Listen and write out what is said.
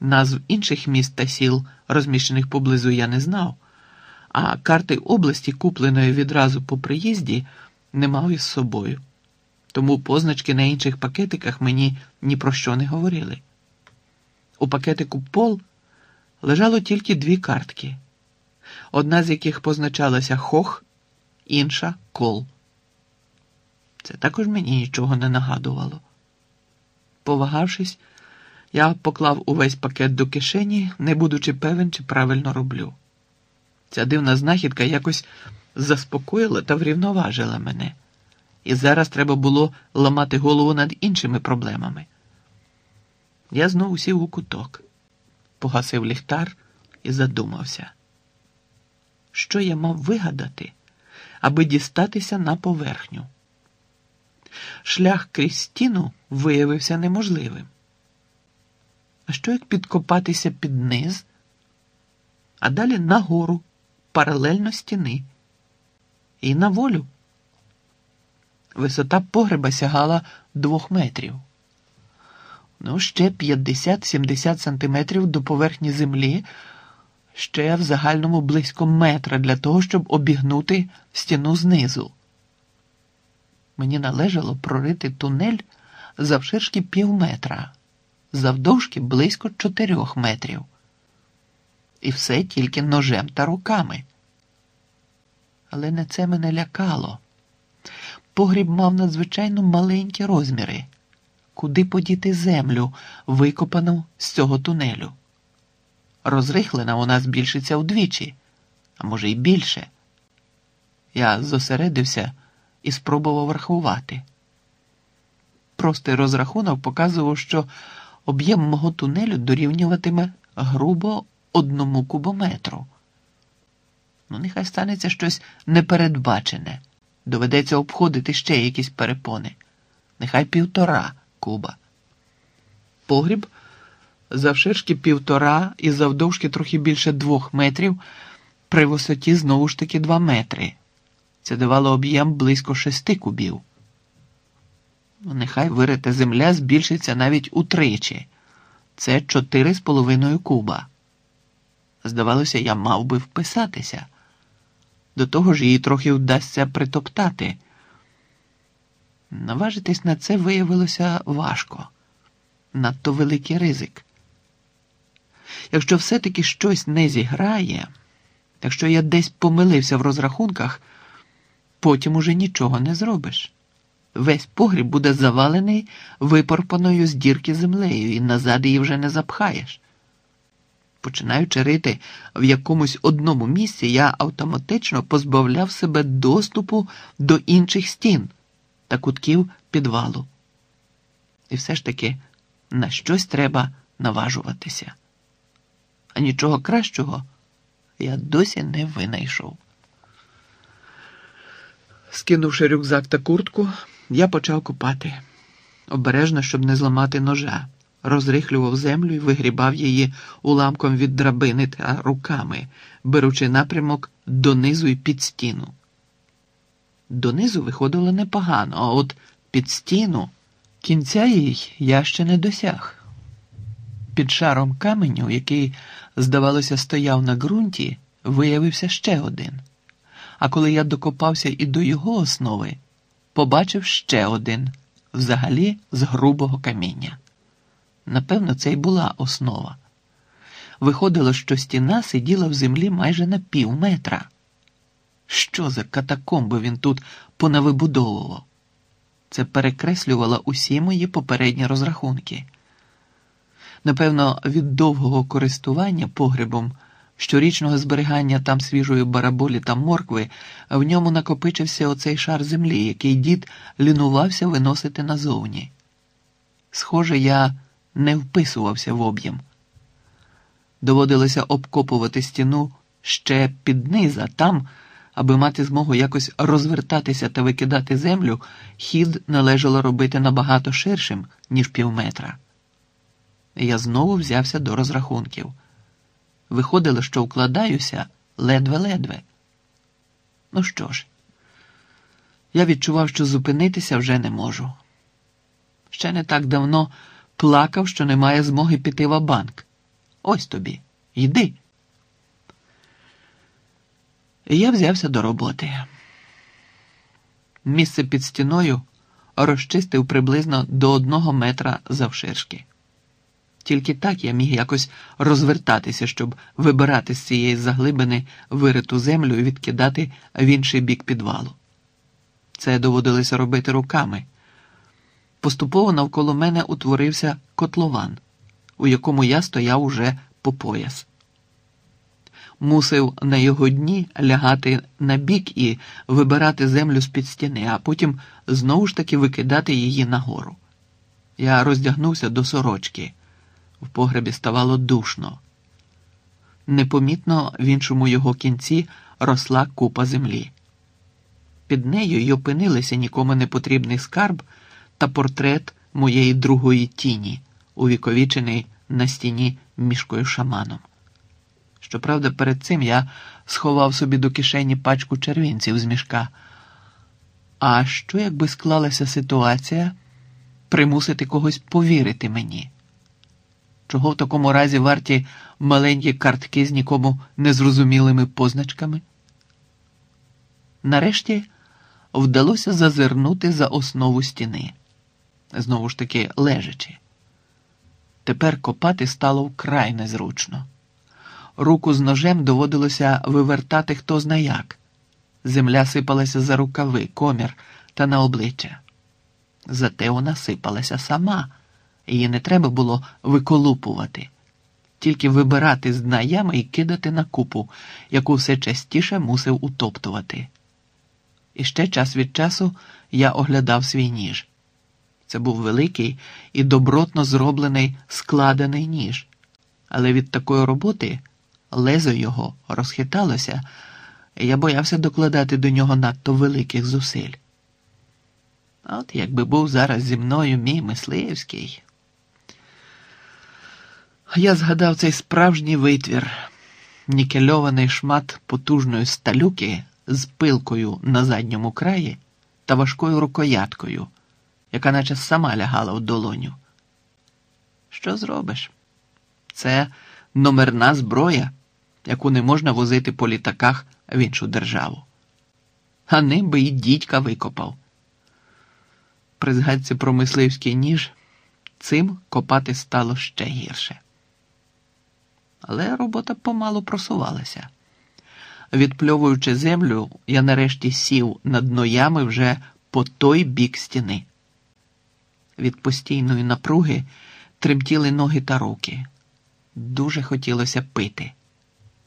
Назв інших міст та сіл, розміщених поблизу, я не знав, а карти області, купленої відразу по приїзді, не мав із собою. Тому позначки на інших пакетиках мені ні про що не говорили. У пакетику Пол лежало тільки дві картки, одна з яких позначалася Хох, інша кол. Це також мені нічого не нагадувало. Повагавшись, я поклав увесь пакет до кишені, не будучи певен, чи правильно роблю. Ця дивна знахідка якось заспокоїла та врівноважила мене, і зараз треба було ламати голову над іншими проблемами. Я знову сів у куток, погасив ліхтар і задумався, що я мав вигадати, аби дістатися на поверхню. Шлях крізь стіну виявився неможливим. А що як підкопатися під низ, а далі нагору, паралельно стіни, і на волю? Висота погреба сягала двох метрів. Ну, ще 50-70 сантиметрів до поверхні землі, ще в загальному близько метра для того, щоб обігнути стіну знизу. Мені належало прорити тунель завширшки пів метра, завдовжки близько чотирьох метрів. І все тільки ножем та руками. Але не це мене лякало. Погріб мав надзвичайно маленькі розміри. Куди подіти землю, викопану з цього тунелю? Розрихлена вона збільшиться вдвічі, а може й більше. Я зосередився і спробував рахувати. Простий розрахунок показував, що об'єм мого тунелю дорівнюватиме грубо одному кубометру. Ну, нехай станеться щось непередбачене. Доведеться обходити ще якісь перепони. Нехай півтора куба. Погріб завширшки півтора і завдовжки трохи більше двох метрів, при висоті знову ж таки два метри. Це давало об'єм близько шести кубів. Нехай вирита земля збільшиться навіть утричі. Це чотири з половиною куба. Здавалося, я мав би вписатися. До того ж, її трохи вдасться притоптати. Наважитись на це виявилося важко, надто великий ризик. Якщо все-таки щось не зіграє, якщо я десь помилився в розрахунках, потім уже нічого не зробиш. Весь погріб буде завалений випорпаною з дірки землею, і назад її вже не запхаєш. Починаючи рити в якомусь одному місці, я автоматично позбавляв себе доступу до інших стін та кутків підвалу. І все ж таки на щось треба наважуватися. А нічого кращого я досі не винайшов. Скинувши рюкзак та куртку, я почав купати обережно, щоб не зламати ножа, розрихлював землю і вигрібав її уламком від драбини та руками, беручи напрямок донизу і під стіну. Донизу виходило непогано, а от під стіну кінця їй я ще не досяг. Під шаром каменю, який, здавалося, стояв на ґрунті, виявився ще один. А коли я докопався і до його основи, побачив ще один, взагалі з грубого каміння. Напевно, це й була основа. Виходило, що стіна сиділа в землі майже на пів метра. Що за катакомби він тут понавибудовував? Це перекреслювало усі мої попередні розрахунки. Напевно, від довгого користування погребом, щорічного зберігання там свіжої бараболі та моркви, в ньому накопичився оцей шар землі, який дід лінувався виносити назовні. Схоже, я не вписувався в об'єм. Доводилося обкопувати стіну ще під низ, а там, аби мати змогу якось розвертатися та викидати землю, хід належало робити набагато ширшим, ніж півметра. Я знову взявся до розрахунків. Виходило, що вкладаюся ледве-ледве. Ну що ж, я відчував, що зупинитися вже не можу. Ще не так давно плакав, що немає змоги піти в банк Ось тобі. Йди. І я взявся до роботи. Місце під стіною розчистив приблизно до одного метра завширшки. Тільки так я міг якось розвертатися, щоб вибирати з цієї заглибини вириту землю і відкидати в інший бік підвалу. Це доводилося робити руками. Поступово навколо мене утворився котлован, у якому я стояв уже по пояс. Мусив на його дні лягати на бік і вибирати землю з-під стіни, а потім знову ж таки викидати її нагору. Я роздягнувся до сорочки. В погребі ставало душно. Непомітно в іншому його кінці росла купа землі. Під нею й опинилися нікому не потрібний скарб та портрет моєї другої тіні, увіковічений на стіні мішкою шаманом. Щоправда, перед цим я сховав собі до кишені пачку червінців з мішка. А що, якби склалася ситуація примусити когось повірити мені? Чого в такому разі варті маленькі картки з нікому незрозумілими позначками? Нарешті вдалося зазирнути за основу стіни, знову ж таки лежачи. Тепер копати стало вкрай незручно. Руку з ножем доводилося вивертати хто зна як. Земля сипалася за рукави, комір та на обличчя. Зате вона сипалася сама, її не треба було виколупувати, тільки вибирати з дна ями і кидати на купу, яку все частіше мусив утоптувати. І ще час від часу я оглядав свій ніж. Це був великий і добротно зроблений складений ніж, але від такої роботи лезо його розхиталося, і я боявся докладати до нього надто великих зусиль. От якби був зараз зі мною мій мисливський. Я згадав цей справжній витвір, нікельований шмат потужної сталюки з пилкою на задньому краї та важкою рукояткою, яка наче сама лягала в долоню. Що зробиш? Це номерна зброя, яку не можна возити по літаках в іншу державу. А ним би і дідька викопав. При згадці про мисливський ніж цим копати стало ще гірше. Але робота помалу просувалася. Відпльовуючи землю, я нарешті сів на дно ями вже по той бік стіни. Від постійної напруги тремтіли ноги та руки. Дуже хотілося пити.